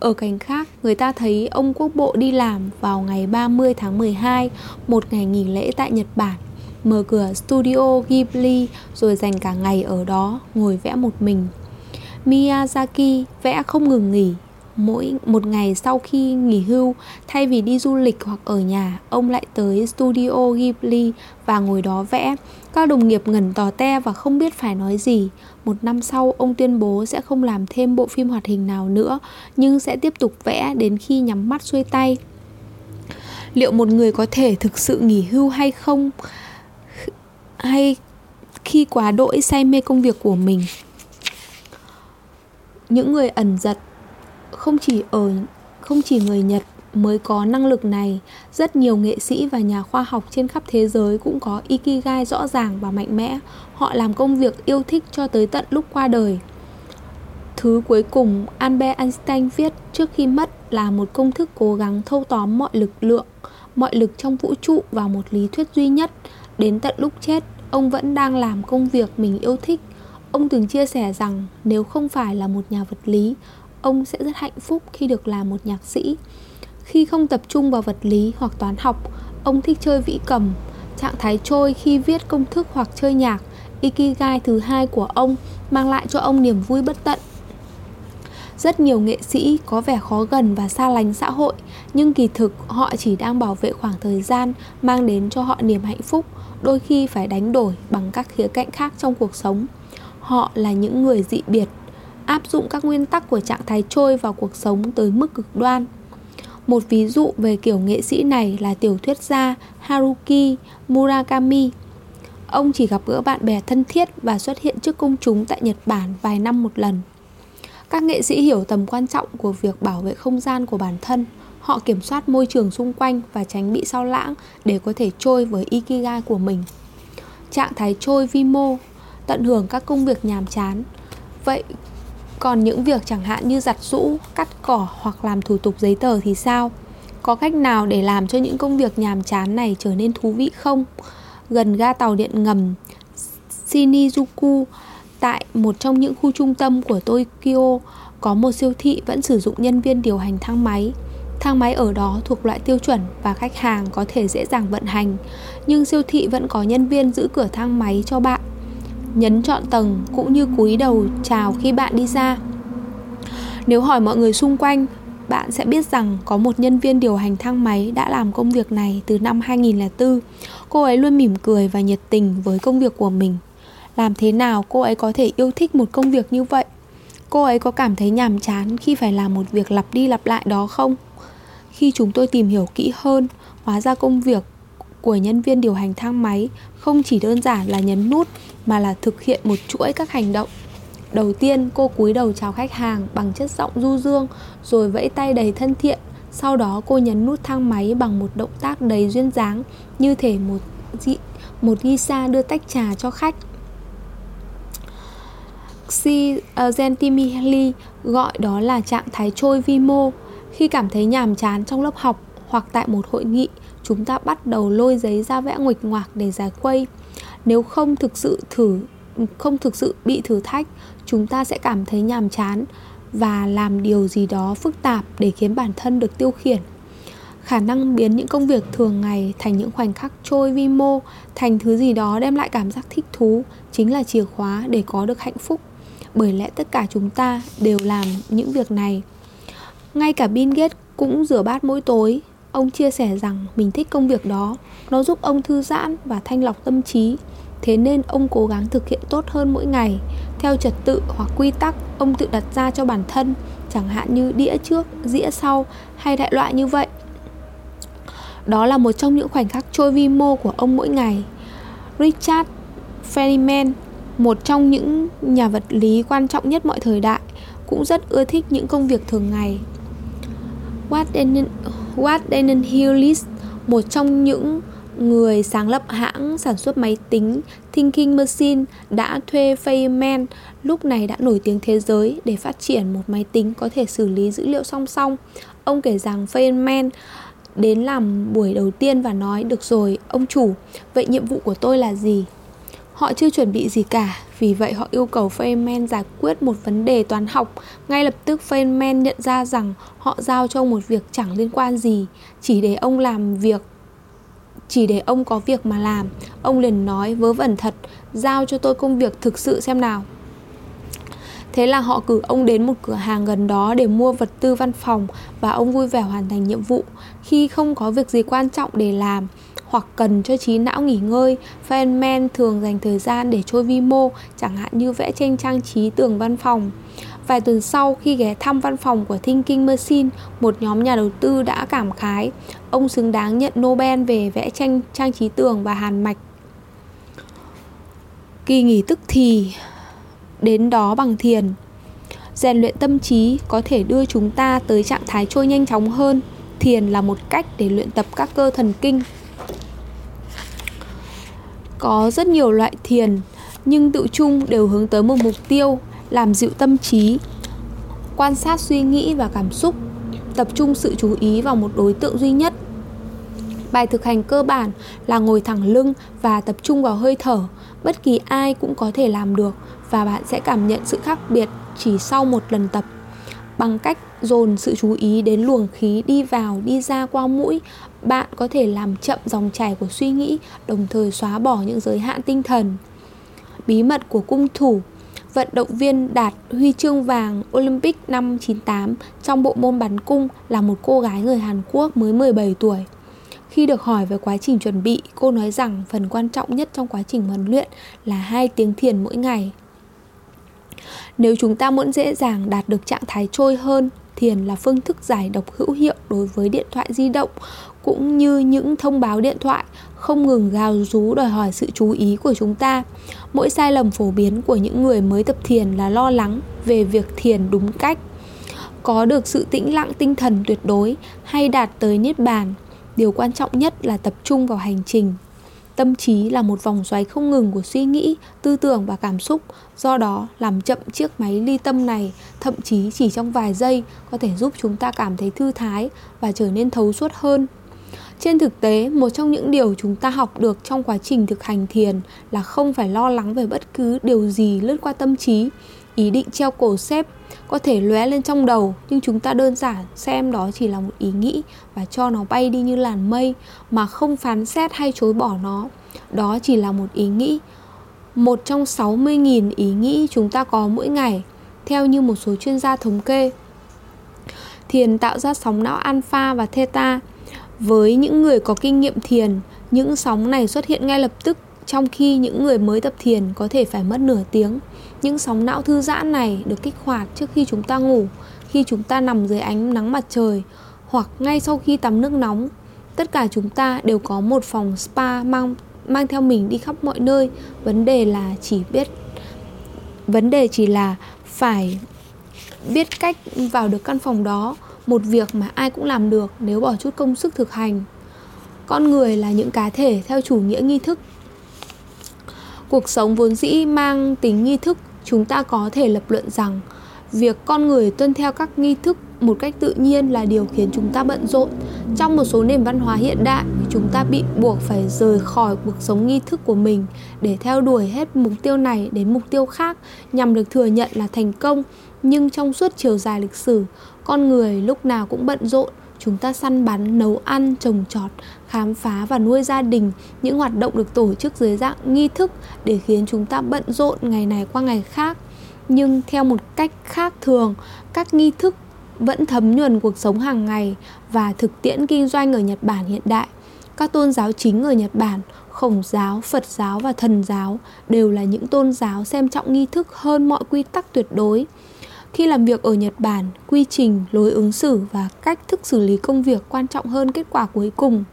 [SPEAKER 1] Ở cảnh khác, người ta thấy ông quốc bộ đi làm vào ngày 30 tháng 12, một ngày nghỉ lễ tại Nhật Bản. Mở cửa studio Ghibli rồi dành cả ngày ở đó, ngồi vẽ một mình. Miyazaki vẽ không ngừng nghỉ, mỗi một ngày sau khi nghỉ hưu, thay vì đi du lịch hoặc ở nhà, ông lại tới studio ghibli và ngồi đó vẽ. Các đồng nghiệp ngẩn tò te và không biết phải nói gì. Một năm sau, ông tuyên bố sẽ không làm thêm bộ phim hoạt hình nào nữa, nhưng sẽ tiếp tục vẽ đến khi nhắm mắt xuôi tay. Liệu một người có thể thực sự nghỉ hưu hay không? Hay khi quá đỗi say mê công việc của mình? Những người ẩn giật không chỉ ở không chỉ người Nhật mới có năng lực này, rất nhiều nghệ sĩ và nhà khoa học trên khắp thế giới cũng có ikigai rõ ràng và mạnh mẽ. Họ làm công việc yêu thích cho tới tận lúc qua đời. Thứ cuối cùng Albert Einstein viết trước khi mất là một công thức cố gắng thâu tóm mọi lực lượng, mọi lực trong vũ trụ vào một lý thuyết duy nhất. Đến tận lúc chết, ông vẫn đang làm công việc mình yêu thích. Ông từng chia sẻ rằng nếu không phải là một nhà vật lý, ông sẽ rất hạnh phúc khi được làm một nhạc sĩ. Khi không tập trung vào vật lý hoặc toán học, ông thích chơi vĩ cầm. Trạng thái trôi khi viết công thức hoặc chơi nhạc, Ikigai thứ hai của ông mang lại cho ông niềm vui bất tận. Rất nhiều nghệ sĩ có vẻ khó gần và xa lánh xã hội, nhưng kỳ thực họ chỉ đang bảo vệ khoảng thời gian mang đến cho họ niềm hạnh phúc, đôi khi phải đánh đổi bằng các khía cạnh khác trong cuộc sống. Họ là những người dị biệt áp dụng các nguyên tắc của trạng thái trôi vào cuộc sống tới mức cực đoan. Một ví dụ về kiểu nghệ sĩ này là tiểu thuyết gia Haruki Murakami. Ông chỉ gặp gỡ bạn bè thân thiết và xuất hiện trước công chúng tại Nhật Bản vài năm một lần. Các nghệ sĩ hiểu tầm quan trọng của việc bảo vệ không gian của bản thân. Họ kiểm soát môi trường xung quanh và tránh bị sao lãng để có thể trôi với ikigai của mình. Trạng thái trôi vi mô, tận hưởng các công việc nhàm chán. Vậy còn những việc chẳng hạn như giặt rũ, cắt cỏ hoặc làm thủ tục giấy tờ thì sao? Có cách nào để làm cho những công việc nhàm chán này trở nên thú vị không? Gần ga tàu điện ngầm Shinjuku tại một trong những khu trung tâm của Tokyo có một siêu thị vẫn sử dụng nhân viên điều hành thang máy. Thang máy ở đó thuộc loại tiêu chuẩn và khách hàng có thể dễ dàng vận hành, nhưng siêu thị vẫn có nhân viên giữ cửa thang máy cho bạn nhấn chọn tầng cũng như cúi đầu chào khi bạn đi ra. Nếu hỏi mọi người xung quanh, bạn sẽ biết rằng có một nhân viên điều hành thang máy đã làm công việc này từ năm 2004. Cô ấy luôn mỉm cười và nhiệt tình với công việc của mình. Làm thế nào cô ấy có thể yêu thích một công việc như vậy? Cô ấy có cảm thấy nhàm chán khi phải làm một việc lặp đi lặp lại đó không? Khi chúng tôi tìm hiểu kỹ hơn, hóa ra công việc của nhân viên điều hành thang máy không chỉ đơn giản là nhấn nút mà là thực hiện một chuỗi các hành động. Đầu tiên cô cúi đầu chào khách hàng bằng chất giọng du dương rồi vẫy tay đầy thân thiện. Sau đó cô nhấn nút thang máy bằng một động tác đầy duyên dáng như thể một dị, một ghi xa đưa tách trà cho khách. Si uh, ờ, Gentimili gọi đó là trạng thái trôi vi mô. Khi cảm thấy nhàm chán trong lớp học hoặc tại một hội nghị chúng ta bắt đầu lôi giấy ra vẽ nguệch ngoạc để giải khuây nếu không thực sự thử, không thực sự bị thử thách, chúng ta sẽ cảm thấy nhàm chán và làm điều gì đó phức tạp để khiến bản thân được tiêu khiển. Khả năng biến những công việc thường ngày thành những khoảnh khắc trôi vi mô, thành thứ gì đó đem lại cảm giác thích thú, chính là chìa khóa để có được hạnh phúc. Bởi lẽ tất cả chúng ta đều làm những việc này. Ngay cả Bill Gates cũng rửa bát mỗi tối. Ông chia sẻ rằng mình thích công việc đó, nó giúp ông thư giãn và thanh lọc tâm trí. Thế nên ông cố gắng thực hiện tốt hơn mỗi ngày, theo trật tự hoặc quy tắc ông tự đặt ra cho bản thân, chẳng hạn như đĩa trước, dĩa sau hay đại loại như vậy. Đó là một trong những khoảnh khắc trôi vi mô của ông mỗi ngày. Richard Feynman, một trong những nhà vật lý quan trọng nhất mọi thời đại, cũng rất ưa thích những công việc thường ngày. Watt Daniel Hillis, một trong những người sáng lập hãng sản xuất máy tính Thinking Machine đã thuê Feynman lúc này đã nổi tiếng thế giới để phát triển một máy tính có thể xử lý dữ liệu song song. Ông kể rằng Feynman đến làm buổi đầu tiên và nói được rồi ông chủ vậy nhiệm vụ của tôi là gì họ chưa chuẩn bị gì cả, vì vậy họ yêu cầu Feynman giải quyết một vấn đề toán học. Ngay lập tức Feynman nhận ra rằng họ giao cho ông một việc chẳng liên quan gì, chỉ để ông làm việc, chỉ để ông có việc mà làm. Ông liền nói vớ vẩn thật, giao cho tôi công việc thực sự xem nào. Thế là họ cử ông đến một cửa hàng gần đó để mua vật tư văn phòng và ông vui vẻ hoàn thành nhiệm vụ. Khi không có việc gì quan trọng để làm hoặc cần cho trí não nghỉ ngơi, Feynman thường dành thời gian để chơi vi mô, chẳng hạn như vẽ tranh trang trí tường văn phòng. Vài tuần sau khi ghé thăm văn phòng của Thinking Machine, một nhóm nhà đầu tư đã cảm khái ông xứng đáng nhận Nobel về vẽ tranh trang trí tường và hàn mạch. Kỳ nghỉ tức thì đến đó bằng thiền rèn luyện tâm trí có thể đưa chúng ta tới trạng thái trôi nhanh chóng hơn thiền là một cách để luyện tập các cơ thần kinh có rất nhiều loại thiền, nhưng tự chung đều hướng tới một mục tiêu, làm dịu tâm trí, quan sát suy nghĩ và cảm xúc, tập trung sự chú ý vào một đối tượng duy nhất. Bài thực hành cơ bản là ngồi thẳng lưng và tập trung vào hơi thở. Bất kỳ ai cũng có thể làm được và bạn sẽ cảm nhận sự khác biệt chỉ sau một lần tập bằng cách dồn sự chú ý đến luồng khí đi vào đi ra qua mũi bạn có thể làm chậm dòng chảy của suy nghĩ đồng thời xóa bỏ những giới hạn tinh thần bí mật của cung thủ vận động viên đạt huy chương vàng Olympic năm 98 trong bộ môn bắn cung là một cô gái người Hàn Quốc mới 17 tuổi. Khi được hỏi về quá trình chuẩn bị, cô nói rằng phần quan trọng nhất trong quá trình huấn luyện là hai tiếng thiền mỗi ngày. Nếu chúng ta muốn dễ dàng đạt được trạng thái trôi hơn, thiền là phương thức giải độc hữu hiệu đối với điện thoại di động cũng như những thông báo điện thoại không ngừng gào rú đòi hỏi sự chú ý của chúng ta. Mỗi sai lầm phổ biến của những người mới tập thiền là lo lắng về việc thiền đúng cách. Có được sự tĩnh lặng tinh thần tuyệt đối hay đạt tới niết bàn, điều quan trọng nhất là tập trung vào hành trình Tâm trí là một vòng xoáy không ngừng của suy nghĩ, tư tưởng và cảm xúc, do đó làm chậm chiếc máy ly tâm này, thậm chí chỉ trong vài giây có thể giúp chúng ta cảm thấy thư thái và trở nên thấu suốt hơn. Trên thực tế, một trong những điều chúng ta học được trong quá trình thực hành thiền là không phải lo lắng về bất cứ điều gì lướt qua tâm trí. Ý định treo cổ xếp có thể lóe lên trong đầu nhưng chúng ta đơn giản xem đó chỉ là một ý nghĩ và cho nó bay đi như làn mây mà không phán xét hay chối bỏ nó. Đó chỉ là một ý nghĩ. Một trong 60.000 ý nghĩ chúng ta có mỗi ngày, theo như một số chuyên gia thống kê. Thiền tạo ra sóng não alpha và theta. Với những người có kinh nghiệm thiền, những sóng này xuất hiện ngay lập tức trong khi những người mới tập thiền có thể phải mất nửa tiếng những sóng não thư giãn này được kích hoạt trước khi chúng ta ngủ, khi chúng ta nằm dưới ánh nắng mặt trời hoặc ngay sau khi tắm nước nóng. Tất cả chúng ta đều có một phòng spa mang mang theo mình đi khắp mọi nơi. Vấn đề là chỉ biết vấn đề chỉ là phải biết cách vào được căn phòng đó, một việc mà ai cũng làm được nếu bỏ chút công sức thực hành. Con người là những cá thể theo chủ nghĩa nghi thức cuộc sống vốn dĩ mang tính nghi thức chúng ta có thể lập luận rằng việc con người tuân theo các nghi thức một cách tự nhiên là điều khiến chúng ta bận rộn. Trong một số nền văn hóa hiện đại, chúng ta bị buộc phải rời khỏi cuộc sống nghi thức của mình để theo đuổi hết mục tiêu này đến mục tiêu khác nhằm được thừa nhận là thành công. Nhưng trong suốt chiều dài lịch sử, con người lúc nào cũng bận rộn chúng ta săn bắn nấu ăn trồng trọt khám phá và nuôi gia đình những hoạt động được tổ chức dưới dạng nghi thức để khiến chúng ta bận rộn ngày này qua ngày khác nhưng theo một cách khác thường các nghi thức vẫn thấm nhuần cuộc sống hàng ngày và thực tiễn kinh doanh ở Nhật Bản hiện đại. Các tôn giáo chính ở Nhật Bản, Khổng giáo, Phật giáo và Thần giáo đều là những tôn giáo xem trọng nghi thức hơn mọi quy tắc tuyệt đối. Khi làm việc ở Nhật Bản, quy trình, lối ứng xử và cách thức xử lý công việc quan trọng hơn kết quả cuối cùng.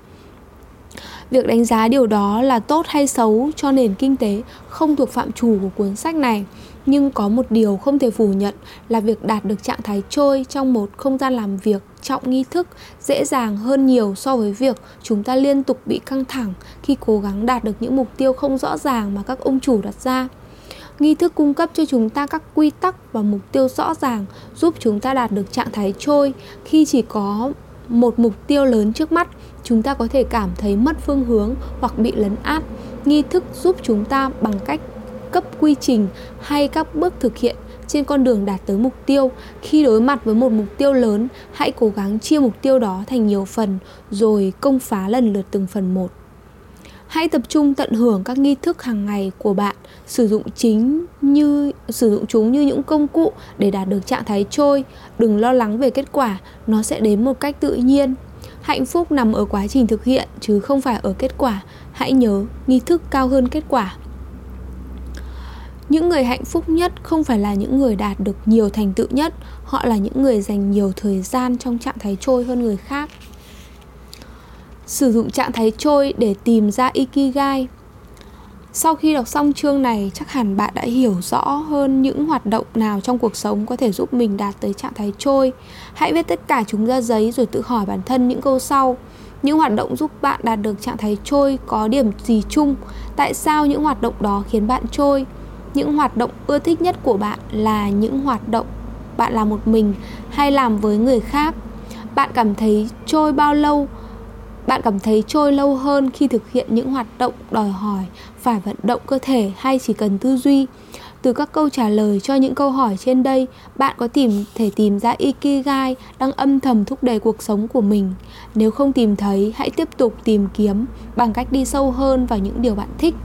[SPEAKER 1] Việc đánh giá điều đó là tốt hay xấu cho nền kinh tế không thuộc phạm trù của cuốn sách này, nhưng có một điều không thể phủ nhận là việc đạt được trạng thái trôi trong một không gian làm việc trọng nghi thức dễ dàng hơn nhiều so với việc chúng ta liên tục bị căng thẳng khi cố gắng đạt được những mục tiêu không rõ ràng mà các ông chủ đặt ra nghi thức cung cấp cho chúng ta các quy tắc và mục tiêu rõ ràng, giúp chúng ta đạt được trạng thái trôi. Khi chỉ có một mục tiêu lớn trước mắt, chúng ta có thể cảm thấy mất phương hướng hoặc bị lấn át. Nghi thức giúp chúng ta bằng cách cấp quy trình hay các bước thực hiện trên con đường đạt tới mục tiêu. Khi đối mặt với một mục tiêu lớn, hãy cố gắng chia mục tiêu đó thành nhiều phần, rồi công phá lần lượt từng phần một hãy tập trung tận hưởng các nghi thức hàng ngày của bạn, sử dụng chính như, sử dụng chúng như những công cụ để đạt được trạng thái trôi. Đừng lo lắng về kết quả, nó sẽ đến một cách tự nhiên. Hạnh phúc nằm ở quá trình thực hiện, chứ không phải ở kết quả. Hãy nhớ, nghi thức cao hơn kết quả. Những người hạnh phúc nhất không phải là những người đạt được nhiều thành tựu nhất, họ là những người dành nhiều thời gian trong trạng thái trôi hơn người khác sử dụng trạng thái trôi để tìm ra ikigai. Sau khi đọc xong chương này, chắc hẳn bạn đã hiểu rõ hơn những hoạt động nào trong cuộc sống có thể giúp mình đạt tới trạng thái trôi. Hãy viết tất cả chúng ra giấy rồi tự hỏi bản thân những câu sau. Những hoạt động giúp bạn đạt được trạng thái trôi có điểm gì chung? Tại sao những hoạt động đó khiến bạn trôi? Những hoạt động ưa thích nhất của bạn là những hoạt động bạn làm một mình hay làm với người khác? Bạn cảm thấy trôi bao lâu? Bạn cảm thấy trôi lâu hơn khi thực hiện những hoạt động đòi hỏi phải vận động cơ thể hay chỉ cần tư duy? Từ các câu trả lời cho những câu hỏi trên đây, bạn có tìm, thể tìm ra ikigai đang âm thầm thúc đẩy cuộc sống của mình. Nếu không tìm thấy, hãy tiếp tục tìm kiếm bằng cách đi sâu hơn vào những điều bạn thích.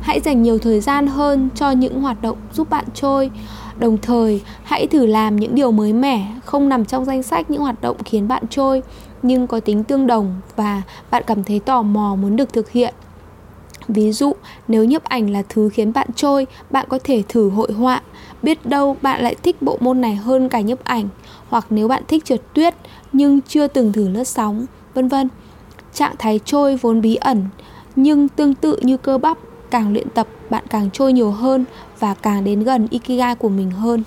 [SPEAKER 1] Hãy dành nhiều thời gian hơn cho những hoạt động giúp bạn trôi. Đồng thời, hãy thử làm những điều mới mẻ, không nằm trong danh sách những hoạt động khiến bạn trôi nhưng có tính tương đồng và bạn cảm thấy tò mò muốn được thực hiện. Ví dụ, nếu nhiếp ảnh là thứ khiến bạn trôi, bạn có thể thử hội họa. Biết đâu bạn lại thích bộ môn này hơn cả nhiếp ảnh. Hoặc nếu bạn thích trượt tuyết, nhưng chưa từng thử lướt sóng, vân vân. Trạng thái trôi vốn bí ẩn, nhưng tương tự như cơ bắp, càng luyện tập bạn càng trôi nhiều hơn và càng đến gần ikigai của mình hơn.